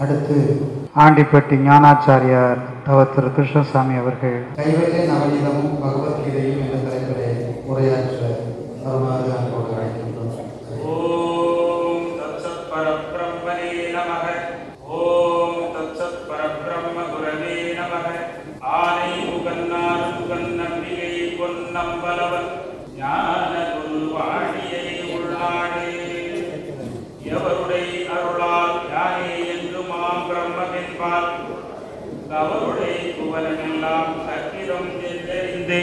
அடுத்து ஆண்டிப்பட்டி ஞானாச்சாரியார் தவ திரு கிருஷ்ணசாமி அவர்கள். கைவல்ய நவநீதமும் பகவத்கீதையும் என்ற தலைப்பிலே உரையாற்றி அவருடைய புவனமெல்லாம் சக்கிரம் என்றெறிந்து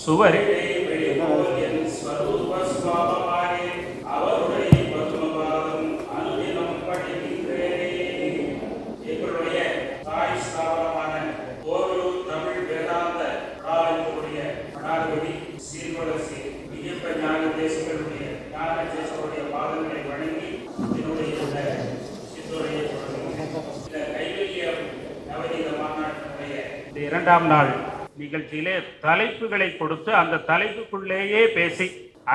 சுவரிடை வெளிபோல் என் ஸ்வரூப இரண்டாம் நாள் நிகழ்ச்சியிலே தலைப்புகளை கொடுத்து அந்த தலைப்புக்குள்ளேயே பேசி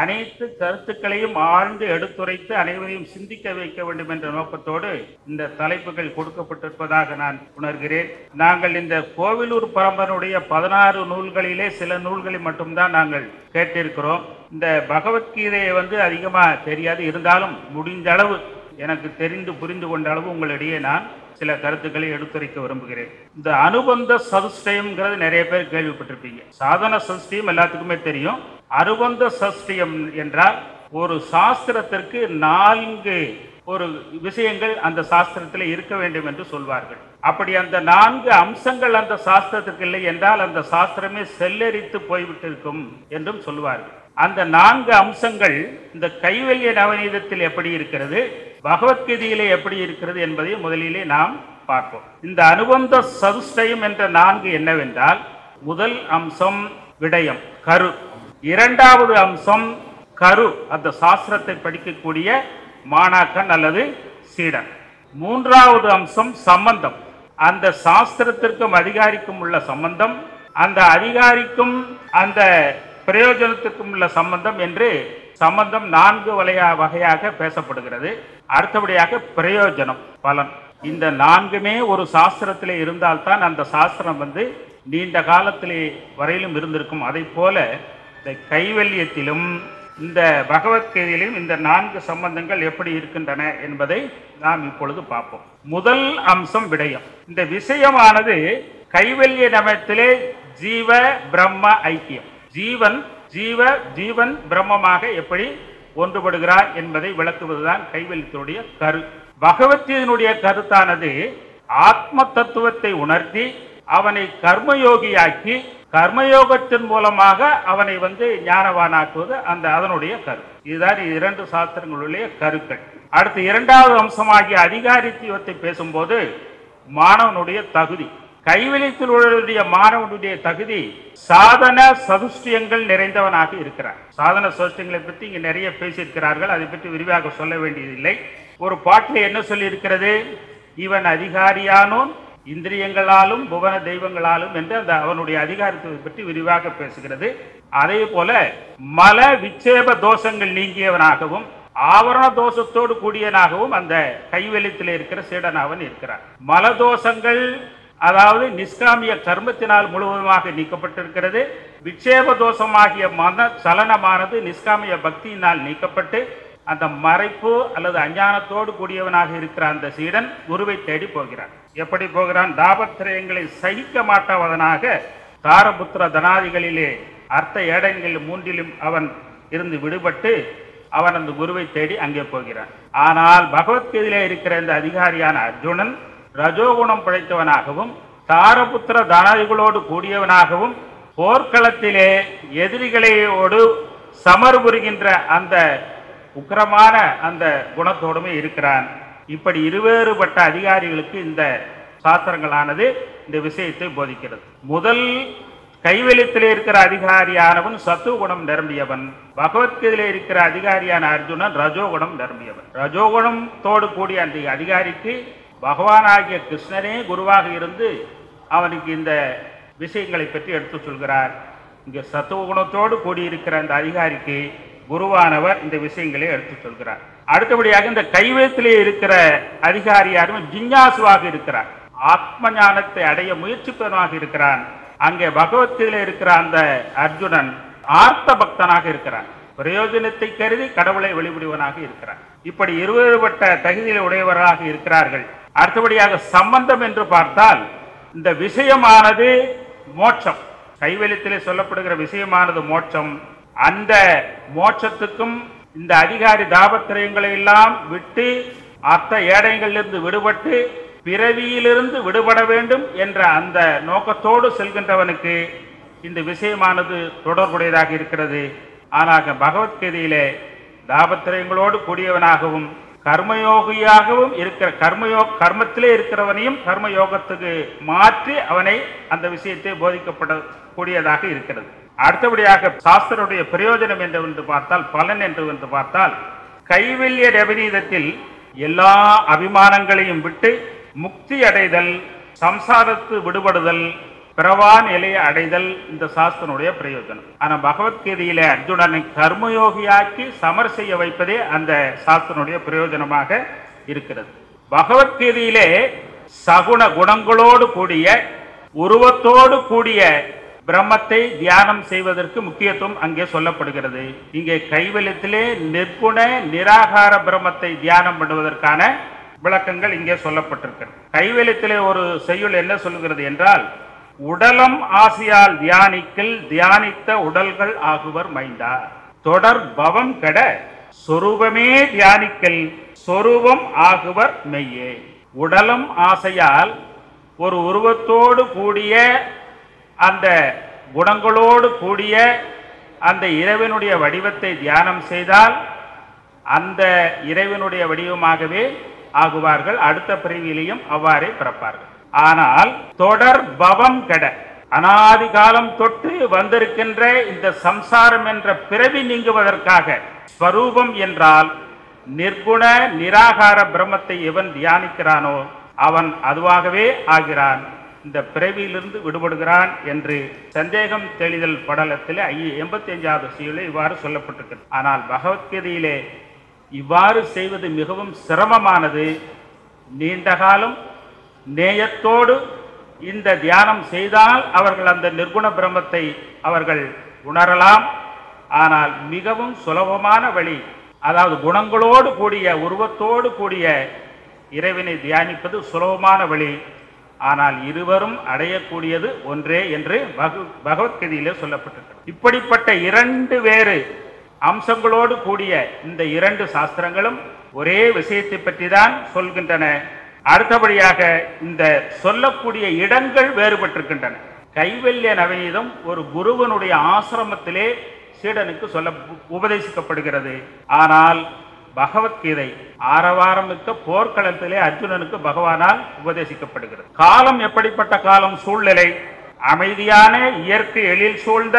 அனைத்து கருத்துக்களையும் ஆழ்ந்து எடுத்துரைத்து அனைவரையும் சிந்திக்க வைக்க வேண்டும் என்ற நோக்கத்தோடு இந்த தலைப்புகள் கொடுக்கப்பட்டிருப்பதாக நான் உணர்கிறேன். நாங்கள் இந்த கோவிலூர் பரம்பனுடைய பதினாறு நூல்களிலே சில நூல்களை மட்டும்தான் நாங்கள் கேட்டிருக்கிறோம். இந்த பகவத்கீதையை வந்து அதிகமாக தெரியாது. இருந்தாலும் முடிந்த அளவு எனக்கு தெரிந்து புரிந்து கொண்ட அளவு உங்களிடையே நான் சில கருத்துக்களை எடுத்துரைக்க விரும்புகிறேன். இந்த அனுபந்த சதுஷ்டயம்ங்கிறது நிறைய பேர் கேள்விப்பட்டிருப்பீங்க. சாதன சதுஷ்டயம் எல்லாத்துக்குமே தெரியும். அனுபந்த சதுஷ்டயம் என்றால் ஒரு சாஸ்திரத்திற்கு நான்கு ஒரு விஷயங்கள் அந்த சாஸ்திரத்தில் இருக்க வேண்டும் என்று சொல்வார்கள். அப்படி அந்த நான்கு அம்சங்கள் அந்த சாஸ்திரத்திற்கு இல்லை என்றால் அந்த சாஸ்திரமே செல்லரித்து போய்விட்டிருக்கும் என்றும் சொல்வார்கள். அந்த நான்கு அம்சங்கள் இந்த கைவல்ய நவநீதத்தில் எப்படி இருக்கிறது? பகவத்கீதையிலே எப்படி இருக்கிறது என்பதை முதலிலே நாம் பார்ப்போம். இந்த அனுபந்த சதுஷ்டயம் என்ற நான்கு என்னவென்றால் முதல் அம்சம் விடயம் கரு. இரண்டாவது அம்சம் கரு அந்த சாஸ்திரத்தை படிக்கக்கூடிய மாணாக்கன் அல்லது சீடன். மூன்றாவது அம்சம் சம்பந்தம். அந்த சாஸ்திரத்திற்கும் அதிகாரிக்கும் உள்ள சம்பந்தம் அந்த அதிகாரிக்கும் அந்த பிரயோஜனத்துக்கும் உள்ள சம்பந்தம் என்று சம்பந்தம் நான்கு வலையா வகையாக பேசப்படுகிறது. அடுத்தபடியாக பிரயோஜனம் பலன். இந்த நான்குமே ஒரு சாஸ்திரத்தில் இருந்தால்தான் அந்த சாஸ்திரம் வந்து நீண்ட காலத்திலே வரையிலும் இருந்திருக்கும். அதை போல இந்த கைவல்யத்திலும் இந்த பகவத்கீதையிலும் இந்த நான்கு சம்பந்தங்கள் எப்படி இருக்கின்றன என்பதை நாம் இப்பொழுது பார்ப்போம். முதல் அம்சம் விடயம். இந்த விஷயமானது கைவல்ய நமத்திலே ஜீவ பிரம்ம ஐக்கியம். ஜீவன் ஜீவ ஜீவன் பிரம்மமாக எப்படி ஒன்றுபடுகிறார் என்பதை விளக்குவதுதான் கைவல்யத்தினுடைய கரு. பகவத்கீதையினுடைய கருத்தானது ஆத்ம தத்துவத்தை உணர்த்தி அவனை கர்மயோகியாக்கி கர்மயோகத்தின் மூலமாக அவனை வந்து ஞானவானாக்குவது அந்த அதனுடைய கரு. இதுதான் இரண்டு சாஸ்திரங்களுடைய கருக்கள். அடுத்து இரண்டாவது அம்சமாகிய அதிகாரித்துவத்தை பேசும்போது மாணவனுடைய தகுதி. கைவெளித்தில் உள்ளடைய மாணவனுடைய தகுதி சாதன சதுஷ்டியங்கள் நிறைந்தவனாக இருக்கிறார். சாதன சதுஷ்டியங்களை பற்றி இங்கே நிறைய பேசியிருக்கிறார்கள். அதை பற்றி விரிவாக சொல்ல வேண்டியதில்லை. ஒரு பாட்டில் என்ன சொல்லியிருக்கிறது? இவன் அதிகாரியானோன் இந்திரியங்களாலும் புவன தெய்வங்களாலும் என்று அந்த அவனுடைய அதிகாரத்தை பற்றி விரிவாக பேசுகிறது. அதே போல மல விட்சேப தோஷங்கள் நீங்கியவனாகவும் ஆவரண தோஷத்தோடு கூடியனாகவும் அந்த கைவெளித்தில் இருக்கிற சீடனாவன் இருக்கிறான். மல தோஷங்கள் அதாவது நிஷ்காமிய கர்மத்தினால் முழுவதுமாக நீக்கப்பட்டிருக்கிறது. விட்சேப தோஷமாகிய மன சலனமானது நிஷ்காமிய பக்தியினால் நீக்கப்பட்டு அந்த மறைப்பு அல்லது அஞ்ஞானத்தோடு கூடியவனாக இருக்கிற அந்த சீடன் குருவை தேடி போகிறான். எப்படி போகிறான்? தாபத்திரயங்களை சகிக்க மாட்டாவதனாக தாரபுத்திர தனாதிகளிலே அர்த்த ஏடங்களில் மூன்றிலும் அவன் இருந்து விடுபட்டு அவன் அந்த குருவை தேடி அங்கே போகிறான். ஆனால் பகவத்கீதையிலே இருக்கிற இந்த அதிகாரியான அர்ஜுனன் ரஜோகுணம் படைத்தவனாகவும் தாரபுத்திர தானாதிகளோடு கூடியவனாகவும் போர்க்களத்திலே எதிரிகளையோடு சமர் புரிகின்ற அந்த உக்கிரமான அந்த குணத்தோடுமே இருக்கிறான். இப்படி இருவேறுபட்ட அதிகாரிகளுக்கு இந்த சாஸ்திரங்களானது இந்த விஷயத்தை போதிக்கிறது. முதல் கைவெளித்திலே இருக்கிற அதிகாரியானவன் சத்துவகுணம் நிரம்பியவன். பகவத்கீதையிலே இருக்கிற அதிகாரியான அர்ஜுனன் ரஜோகுணம் நிரம்பியவன். ரஜோகுணத்தோடு கூடிய அந்த அதிகாரிக்கு பகவானாகிய கிருஷ்ணனே குருவாக இருந்து அவனுக்கு இந்த விஷயங்களை பற்றி எடுத்து சொல்கிறார். இங்கே சத்துவகுணத்தோடு கூடியிருக்கிற அந்த அதிகாரிக்கு குருவானவர் இந்த விஷயங்களை எடுத்துச் சொல்கிறார். அடுத்தபடியாக இந்த கைவேத்திலே இருக்கிற அதிகாரி யாருமே ஜிஞ்ஞாசுவாக இருக்கிறார். ஆத்ம ஞானத்தை அடைய முயற்சிப்பவனாக இருக்கிறான். அங்கே பகவத்கீதையில் இருக்கிற அந்த அர்ஜுனன் ஆர்த்த பக்தனாக இருக்கிறான். பிரயோஜனத்தை கருதி கடவுளை வழிபடுவனாக இருக்கிறான். இப்படி இருவேறுபட்ட தகுதியில் உடையவர்களாக இருக்கிறார்கள். அடுத்தபடியாக சம்பந்தம் என்று பார்த்தால் இந்த விஷயமானது மோட்சம். கைவெளித்திலே சொல்லப்படுகிற விஷயமானது மோட்சம். அந்த மோட்சத்துக்கும் இந்த அதிகாரி தாபத்திரயங்களை எல்லாம் விட்டு அத்த ஏடைகளிலிருந்து விடுபட்டு பிறவியிலிருந்து விடுபட வேண்டும் என்ற அந்த நோக்கத்தோடு செல்கின்றவனுக்கு இந்த விஷயமானது தொடர்புடையதாக இருக்கிறது. ஆனால் பகவத்கீதையிலே தாபத்திரயங்களோடு கூடியவனாகவும் கர்மயோகியாகவும் இருக்கிற கர்மயோ கர்மத்திலே இருக்கிறவனையும் கர்மயோகத்துக்கு மாற்றி அவனை அந்த விஷயத்தை போதிக்கப்பட கூடியதாக இருக்கிறது. அடுத்தபடியாக சாஸ்திரனுடைய பிரயோஜனம் என்று என்று பார்த்தால் பலன் என்று என்று பார்த்தால் கைவல்ய ரவிநீதத்தில் எல்லா அபிமானங்களையும் விட்டு முக்தி அடைதல் சம்சாரத்து விடுபடுதல் பிறவா நிலையை அடைதல் இந்த சாஸ்திரனுடைய பிரயோஜனம். ஆனா பகவத்கீதையில அர்ஜுனனை கர்மயோகியாக்கி சமர் செய்ய வைப்பதே அந்த சாஸ்திரனுடைய பிரயோஜனமாக இருக்கிறது. பகவத்கீதையிலே சகுண குணங்களோடு கூடிய உருவத்தோடு கூடிய பிரம்மத்தை தியானம் செய்வதற்கு முக்கியத்துவம் அங்கே சொல்லப்படுகிறது. இங்கே கைவல்யத்திலே நிர்குண நிராகார பிரம்மத்தை தியானம் பண்ணுவதற்கான விளக்கங்கள் இங்கே சொல்லப்பட்டிருக்கிறது. கைவல்யத்திலே ஒரு செய்யுள் என்ன சொல்கிறது என்றால் உடலம் ஆசையால் தியானிக்கில் தியானித்த உடல்கள் ஆகுவர் மைந்தா. தொடர் பவம் கெட சொரூபமே தியானிக்கல் சொரூபம் ஆகுவர் மெய்யே. உடலம் ஆசையால் ஒரு உருவத்தோடு கூடிய அந்த குணங்களோடு கூடிய அந்த இறைவனுடைய வடிவத்தை தியானம் செய்தால் அந்த இறைவனுடைய வடிவமாகவே ஆகுவார்கள். அடுத்த பிரிவிலையும் அவ்வாறே பிறப்பார்கள். ஆனால் தொடர் பவம் கெட. அனாதி காலம் தொட்டு வந்திருக்கின்ற இந்த சம்சாரம் என்ற பிறவி நீங்குவதற்காக ஸ்வரூபம் என்றால் நிர்குண நிராகார பிரம்மத்தை எவன் தியானிக்கிறானோ அவன் அதுவாகவே ஆகிறான். இந்த பிறவியிலிருந்து விடுபடுகிறான் என்று சந்தேகம் தெளிதல் படலத்தில் எண்பத்தி அஞ்சாவது சீலே இவ்வாறு சொல்லப்பட்டிருக்கிறது. ஆனால் பகவத்கீதையிலே இவ்வாறு செய்வது மிகவும் சிரமமானது. நீண்ட காலம் நேயத்தோடு இந்த தியானம் செய்தால் அவர்கள் அந்த நிர்குண பிரம்மத்தை அவர்கள் உணரலாம். ஆனால் மிகவும் சுலபமான வழி அதாவது குணங்களோடு கூடிய உருவத்தோடு கூடிய இறைவனை தியானிப்பது சுலபமான வழி. ஆனால் இருவரும் அடையக்கூடியது ஒன்றே என்று பகு பகவத்கீதையிலே சொல்லப்பட்டிருக்கிறது. இப்படிப்பட்ட இரண்டு வேறு அம்சங்களோடு கூடிய இந்த இரண்டு சாஸ்திரங்களும் ஒரே விஷயத்தை பற்றி தான் சொல்கின்றன. அடுத்தபடியாக இந்த சொல்லக்கூடிய இடங்கள் வேறுபட்டிருக்கின்றன. கைவல்ய நவநீதம் ஒரு குருவனுடைய ஆசிரமத்திலே சீடனுக்கு சொல்ல உபதேசிக்கப்படுகிறது. ஆனால் பகவத்கீதை ஆரவாரமிக்க போர்க்களத்திலே அர்ஜுனனுக்கு பகவானால் உபதேசிக்கப்படுகிறது. காலம் எப்படிப்பட்ட காலம் சூழ்நிலை? அமைதியான இயற்கை எழில் சூழ்ந்த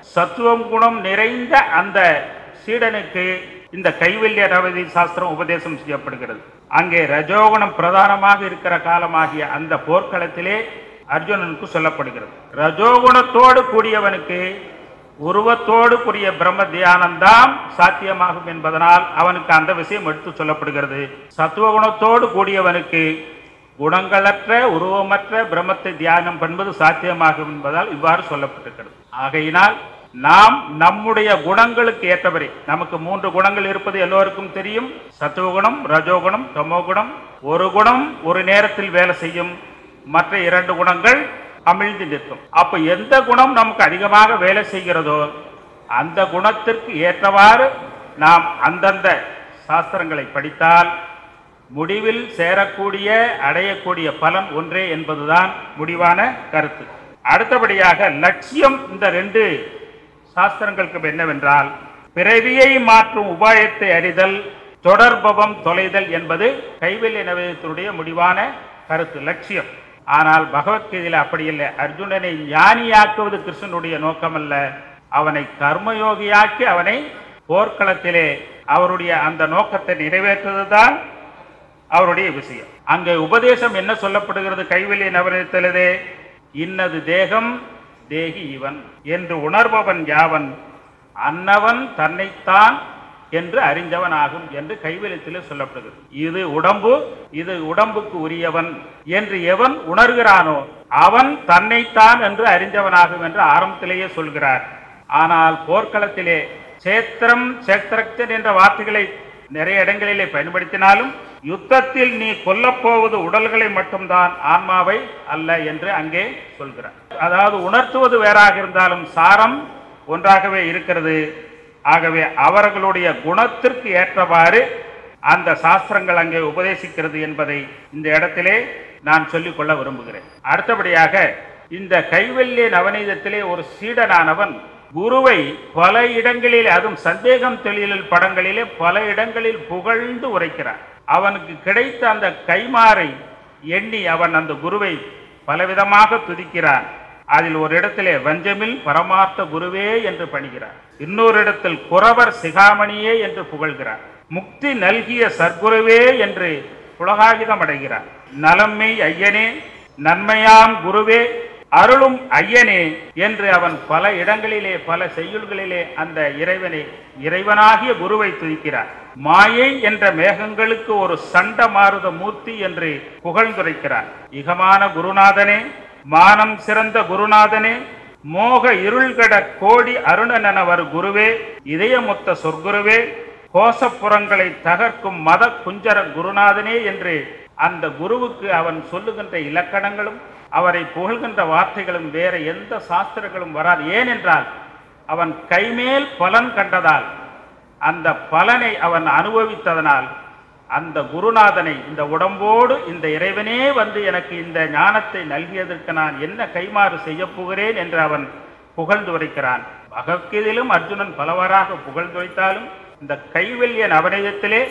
சத்துவம் குணம் நிறைந்த அந்த சீடனுக்கு இந்த கைவல்ய நவதி சாஸ்திரம் உபதேசம் செய்யப்படுகிறது. அங்கே ரஜோகுணம் பிரதானமாக இருக்கிற காலமாகிய அந்த போர்க்களத்திலே அர்ஜுனனுக்கு சொல்லப்படுகிறது. ரஜோகுணத்தோடு கூடியவனுக்கு உருவத்தோடு கூடிய பிரம்ம தியானம்தான் சாத்தியமாகும் என்பதனால் அவனுக்கு அந்த விஷயம் எடுத்து சொல்லப்படுகிறது. சத்துவகுணத்தோடு கூடியவனுக்கு குணங்களற்ற உருவமற்ற பிரம்மத்தை தியானம் பண்ணுவது சாத்தியமாகும் என்பதால் இவ்வாறு சொல்லப்பட்டிருக்கிறது. ஆகையினால் நாம் நம்முடைய குணங்களுக்கு ஏற்றபடி நமக்கு மூன்று குணங்கள் இருப்பது எல்லோருக்கும் தெரியும். சத்துவகுணம் ரஜோகுணம் தமோகுணம். ஒரு குணம் ஒரு நேரத்தில் வேலை செய்யும். மற்ற இரண்டு குணங்கள் அமிழ்ந்து நிற்கும். அப்ப எந்த குணம் நமக்கு அதிகமாக வேலை செய்கிறதோ அந்த குணத்திற்கு ஏற்றவாறு நாம் அந்தந்த சாஸ்திரங்களை படித்தால் முடிவில் சேரக்கூடிய அடையக்கூடிய பலன் ஒன்றே என்பதுதான் முடிவான கருத்து. அடுத்தபடியாக லட்சியம் இந்த ரெண்டு சாஸ்திரங்களுக்கு என்னவென்றால் பிறவியை மாற்றும் உபாயத்தை அறிதல் தொடர்பவம் தொலைதல் என்பது கைவல்ய நவீனத்தினுடைய முடிவான கருத்து லட்சியம். ஆனால் பகவத்கீதையில் அப்படி இல்லை. அர்ஜுனனை ஞானியாக்குவது கிருஷ்ணனுடைய நோக்கம் அல்ல அவனை கர்மயோகியாக்கி அவனை போர்க்களத்திலே அவருடைய அந்த நோக்கத்தை நிறைவேற்றுவதுதான் அவருடைய விஷயம். அங்கே உபதேசம் என்ன சொல்லப்படுகிறது? கைவெளி நவரத்திலே இன்னது தேகம் தேகி இவன் என்று உணர்பவன் யாவன்? அன்னவன் தன்னைத்தான் என்று அறிஞ்சவன் ஆகும் என்று கைவெழுத்திலே சொல்லப்படுகிறது இது உடம்பு இது உடம்புக்கு உரியவன் என்று எவன் உணர்கிறானோ அவன் தன்னைத்தான் என்று அறிஞ்சவனாகும் என்று ஆரம்பத்திலேயே சொல்கிறார். ஆனால் போர்க்களத்திலே சேத்திரம் சேத்திரக்தன் என்ற வார்த்தைகளை நிறைய இடங்களிலே பயன்படுத்தினாலும் யுத்தத்தில் நீ கொல்லப்போவது உடல்களை மட்டும்தான் ஆன்மாவை அல்ல என்று அங்கே சொல்கிறார். அதாவது உணர்த்துவது வேறாக இருந்தாலும் சாரம் ஒன்றாகவே இருக்கிறது. ஆகவே அவர்களுடைய குணத்திற்கு ஏற்றவாறு அந்த சாஸ்திரங்கள் அங்கே உபதேசிக்கிறது என்பதை இந்த இடத்திலே நான் சொல்லிக்கொள்ள விரும்புகிறேன். அடுத்தபடியாக இந்த கைவல்ய நவநீதத்திலே ஒரு சீடனானவன் குருவை பல இடங்களில் அதுவும் சந்தேகம் தொழிலில் படங்களிலே பல இடங்களில் புகழ்ந்து உரைக்கிறார். அவனுக்கு கிடைத்த அந்த கைமாறை எண்ணி அவன் அந்த குருவை பலவிதமாக துதிக்கிறான். அதில் ஒரு இடத்திலே வஞ்சமில் பரமார்த்த குருவே என்று பணிகிறார். இன்னொரு இடத்தில் குறவர் சிகாமணியே என்று புகழ்கிறார். முக்தி நல்கிய சர்க்குருவே என்று புலகாகிதம் அடைகிறார். நலம்மை ஐயனே நன்மையாம் குருவே அருளும் ஐயனே என்று அவன் பல இடங்களிலே பல செய்யுள்களிலே அந்த இறைவனை இறைவனாகிய குருவை துதிக்கிறார். மாயை என்ற மேகங்களுக்கு ஒரு சண்ட மாறுத மூர்த்தி என்று புகழ்ந்துரைக்கிறார். இகமான குருநாதனே மானம் சிறந்த குருநாதனே மோக இருள்கட கோடி அருணனவர் குருவே இதயமொத்த சொற்குருவே கோசப்புறங்களை தகர்க்கும் மத குஞ்சர குருநாதனே என்று அந்த குருவுக்கு அவன் சொல்லுகின்ற இலக்கணங்களும் அவரை புகழ்கின்ற வார்த்தைகளும் வேற எந்த சாஸ்திரங்களும் வராது. ஏனென்றால் அவன் கைமேல் பலன் கண்டதால் அந்த பலனை அவன் அனுபவித்ததனால் அந்த குருநாதனை இந்த உடம்போடு இந்த இறைவனே வந்து எனக்கு இந்த ஞானத்தை நல்கியதற்கு நான் என்ன கைமாறு செய்யப் போகிறேன் என்று அவன் புகழ்ந்து உரைக்கிறான். பகவத்கீதையிலும் அர்ஜுனன் பலவாறாக புகழ்ந்து வைத்தாலும் இந்த கைவல்ய நவநீதத்திலே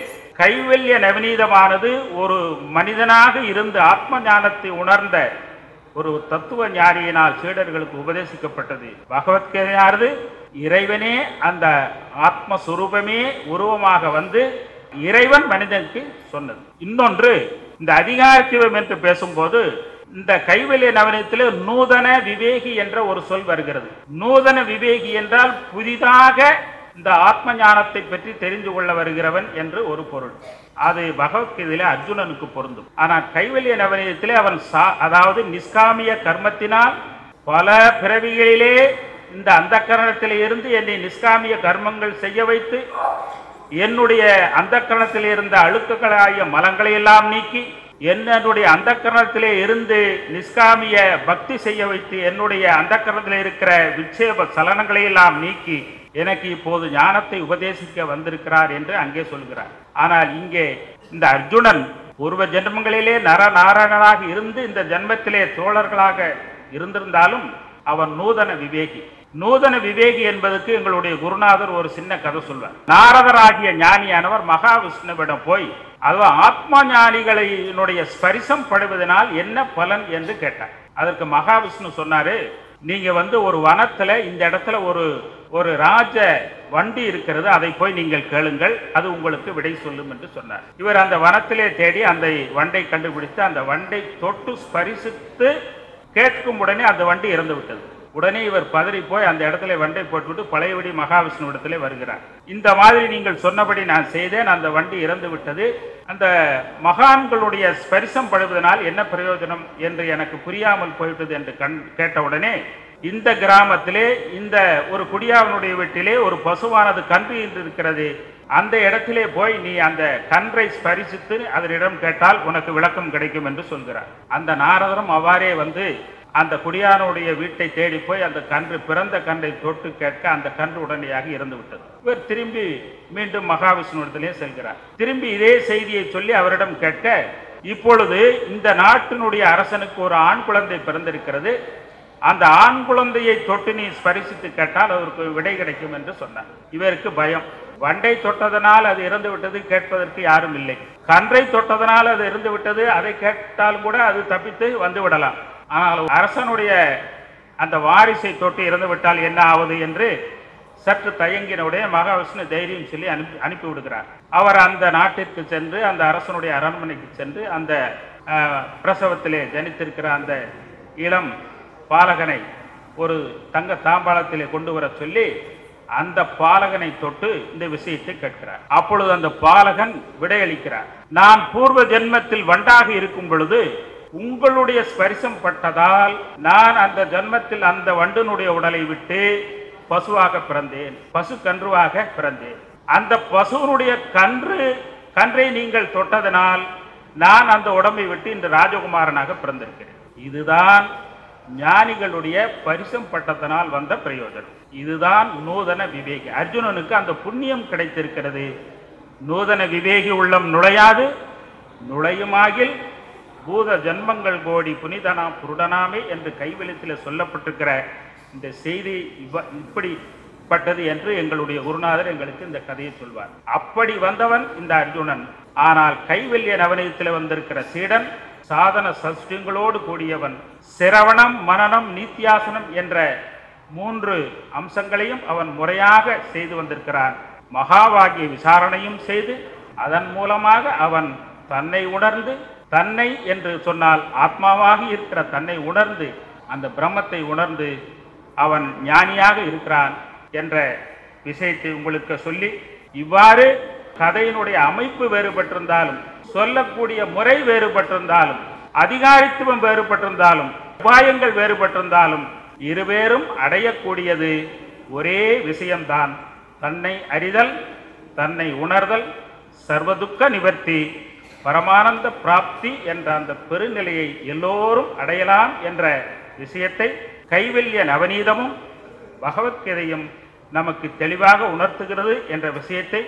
கைவல்ய நவநீதமானது ஒரு மனிதனாக இருந்து ஆத்ம ஞானத்தை உணர்ந்த ஒரு தத்துவ ஞானியினால் சீடர்களுக்கு உபதேசிக்கப்பட்டது. பகவத்கீதையானது இறைவனே அந்த ஆத்மஸ்வரூபமே உருவமாக வந்து இறைவன் மனிதனுக்கு சொன்னது. இன்னொன்று இந்த அதிகாரத்துவம் என்று பேசும்போது இந்த கைவெளி நவனத்திலே நூதன விவேகி என்ற ஒரு சொல் வருகிறது. நூதன விவேகி என்றால் புதிதாக இந்த ஆத்ம ஞானத்தை பற்றி தெரிந்து கொள்ள வருகிறவன் என்று ஒரு பொருள். அது பகவத்கீதையில அர்ஜுனனுக்கு பொருந்தும். ஆனால் கைவல்ய நவநீதத்திலே அவன் சா அதாவது நிஷ்காமிய கர்மத்தினால் பல பிறவிகளிலே இந்த அந்த கரணத்தில் இருந்து என்னை நிஷ்காமிய கர்மங்கள் செய்ய வைத்து என்னுடைய அந்த கரணத்தில் இருந்த அழுக்குகளாகிய மலங்களை எல்லாம் நீக்கி என்னுடைய அந்த கரணத்திலே இருந்து நிஷ்காமிய பக்தி செய்ய வைத்து என்னுடைய அந்த கரணத்தில் இருக்கிற விட்சேப சலனங்களை எல்லாம் நீக்கி எனக்கு இப்போது ஞானத்தை உபதேசிக்க வந்திருக்கிறார் என்று அங்கே சொல்கிறார். ஆனால் இங்கே இந்த அர்ஜுனன் பூர்வ ஜென்மங்களிலே நரநாராயணனாக இருந்து இந்த ஜென்மத்திலே தோழர்களாக இருந்திருந்தாலும் அவன் நூதன விவேகி. நூதன விவேகி என்பதற்கு எங்களுடைய குருநாதர் ஒரு சின்ன கதை சொல்வார் நாரதராகிய ஞானியானவர் மகாவிஷ்ணுவிடம் போய் அது ஆத்மா ஞானிகளினுடைய ஸ்பரிசம் படுவதனால் என்ன பலன் என்று கேட்டார். அதற்கு மகாவிஷ்ணு சொன்னாரு நீங்க வந்து ஒரு வனத்துல இந்த இடத்துல ஒரு ஒரு ராஜ வண்டி இருக்கிறது அதை போய் நீங்கள் கேளுங்கள் அது உங்களுக்கு விடை சொல்லும் என்று சொன்னார். இவர் அந்த வனத்திலே தேடி அந்த வண்டை கண்டுபிடித்து அந்த வண்டை தொட்டு ஸ்பரிசித்து கேட்கும் உடனே அந்த வண்டி இறந்து விட்டது. உடனே இவர் பதறி போய் அந்த இடத்துல வண்டை போட்டுவிட்டு பழையபடி மகாவிஷ்ணு இடத்திலே வருகிறார். இந்த மாதிரி நீங்கள் சொன்னபடி நான் செய்தேன் அந்த வண்டி இறந்து விட்டது. அந்த மகான்களுடைய ஸ்பரிசம் படுவதனால் என்ன பிரயோஜனம் என்று எனக்கு புரியாமல் போய்விட்டது என்று கண் கேட்டவுடனே இந்த கிராமத்திலே இந்த ஒரு குடியாவனுடைய வீட்டிலே ஒரு பசுவானது கன்று என்று இருக்கிறது. அந்த இடத்திலே போய் நீ அந்த கன்றை ஸ்பரிசித்து அதனிடம் கேட்டால் உனக்கு விளக்கம் கிடைக்கும் என்று சொல்கிறார். அந்த நாரதரும் அவ்வாறே வந்து அந்த குடியானுடைய வீட்டை தேடி போய் அந்த கன்று பிறந்த கன்றை தொட்டு கேட்க அந்த கன்று உடனடியாக இறந்து விட்டது. இவர் திரும்பி மீண்டும் மகாவிஷ்ணுவிடத்திலே செல்கிறார். திரும்பி இதே செய்தியை சொல்லி அவரிடம் கேட்க இப்பொழுது இந்த நாட்டினுடைய அரசனுக்கு ஒரு ஆண் குழந்தை பிறந்திருக்கிறது. அந்த ஆண் குழந்தையை தொட்டு நீ ஸ்பரிசித்து கேட்டால் அவருக்கு விடை கிடைக்கும் என்று சொன்னார் இவருக்கு பயம். வண்டை தொட்டதனால் அது இறந்து விட்டது கேட்பதற்கு யாரும் இல்லை. கன்றை தொட்டதனால் அது இறந்து விட்டது அதை கேட்டாலும் கூட அது தப்பித்து வந்து விடலாம். ஆனால் அரசனுடைய அந்த வாரிசை தொட்டு இறந்து விட்டால் என்ன ஆவது என்று சற்று தயங்கினுடைய மகாவிஷ்ணு தைரியம் சொல்லி அனுப்பி அனுப்பி விடுகிறார். அவர் அந்த நாட்டிற்கு சென்று அந்த அரசனுடைய அரண்மனைக்கு சென்று அந்த பிரசவத்திலே ஜனித்திருக்கிற அந்த இளம் பாலகனை ஒரு தங்க தாம்பாளத்திலே கொண்டு வர சொல்லி அந்த பாலகனை தொட்டு இந்த விஷயத்தை கேட்கிறார். அப்பொழுது அந்த பாலகன் விடையளிக்கிறார். நான் பூர்வ ஜென்மத்தில் வண்டாக இருக்கும் பொழுது உங்களுடைய ஸ்பரிசம் பட்டதால் நான் அந்த ஜென்மத்தில் அந்த வண்டினுடைய உடலை விட்டு பசுவாக பிறந்தேன். பசு கன்றுவாக பிறந்தேன். அந்த பசுவனுடைய கன்று கன்றை நீங்கள் தொட்டதனால் நான் அந்த உடம்பை விட்டு இந்த ராஜகுமாரனாக பிறந்திருக்கிறேன். இதுதான் ஞானிகளுடைய பரிசம் பட்டத்தினால் வந்த பிரயோஜனம். இதுதான் நூதன விவேகி. அர்ஜுனனுக்கு அந்த புண்ணியம் கிடைத்திருக்கிறது. நூதன விவேகி உள்ளம் நுழையாது. நுழையுமாகில் பூத ஜன்மங்கள் கோடி புனிதனாம் புருடனாமே என்று கைவெளித்தில் சொல்லப்பட்டிருக்கிற இந்த செய்தி இவ்வ- இப்படிப்பட்டது என்று எங்களுடைய குருநாதர் எங்களுக்கு இந்த கதையை சொல்வார். அப்படி வந்தவன் இந்த அர்ஜுனன். ஆனால் கைவல்ய நவநீதத்தில் வந்திருக்கிற சீடன் சாதன சஷ்டிங்களோடு கூடியவன் சிரவணம் மனனம் நீத்தியாசனம் என்ற மூன்று அம்சங்களையும் அவன் முறையாக செய்து வந்திருக்கிறான். மகாவாகிய விசாரணையும் செய்து அதன் மூலமாக அவன் தன்னை உணர்ந்து தன்னை என்று சொன்னால் ஆத்மாவாக இருக்கிற தன்னை உணர்ந்து அந்த பிரம்மத்தை உணர்ந்து அவன் ஞானியாக இருக்கிறான் என்ற விஷயத்தை உங்களுக்கு சொல்லி இவ்வாறு கதையினுடைய அமைப்பு வேறுபட்டிருந்தாலும் சொல்லக்கூடிய முறை வேறுபட்டிருந்தாலும் அதிகாரித்துவம் வேறுபட்டிருந்தாலும் உபாயங்கள் வேறுபட்டிருந்தாலும் இருவேரும் அடையக்கூடியது ஒரே விஷயம்தான். தன்னை அறிதல் தன்னை உணர்தல் சர்வதுக்க நிவர்த்தி பரமானந்த பிராப்தி என்ற அந்த பெருநிலையை எல்லோரும் அடையலாம் என்ற விஷயத்தை கைவல்ய நவநீதமும் பகவத்கீதையும் நமக்கு தெளிவாக உணர்த்துகிறது என்ற விஷயத்தை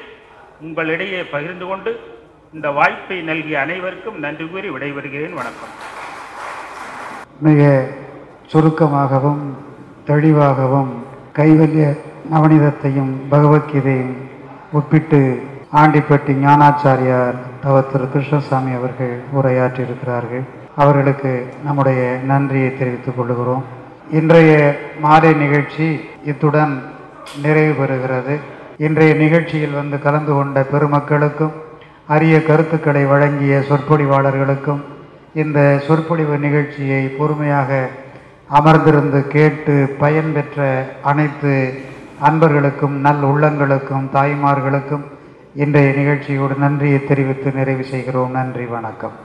உங்களிடையே பகிர்ந்து கொண்டு இந்த வாய்ப்பை நல்கிய அனைவருக்கும் நன்றி கூறி விடைபெறுகிறேன். வணக்கம். மிக சுருக்கமாகவும் தெளிவாகவும் கைவல்ய நவநீதத்தையும் பகவத்கீதையும் ஒப்பிட்டு ஆண்டிப்பட்டி ஞானாச்சாரியார் தவ திரு கிருஷ்ணசாமி அவர்கள் உரையாற்றியிருக்கிறார்கள். அவர்களுக்கு நம்முடைய நன்றியை தெரிவித்துக் கொள்கிறோம் இன்றைய மாலை நிகழ்ச்சி இத்துடன் நிறைவு பெறுகிறது இன்றைய நிகழ்ச்சியில் வந்து கலந்து கொண்ட பெருமக்களுக்கும் அரிய கருத்துக்களை வழங்கிய சொற்பொழிவாளர்களுக்கும் இந்த சொற்பொழிவு நிகழ்ச்சியை பொறுமையாக அமர்ந்திருந்து கேட்டு பயன்பெற்ற அனைத்து அன்பர்களுக்கும் நல் உள்ளங்களுக்கும் தாய்மார்களுக்கும் இன்றைய நிகழ்ச்சியோடு நன்றியை தெரிவித்து நிறைவு செய்கிறோம். நன்றி வணக்கம்.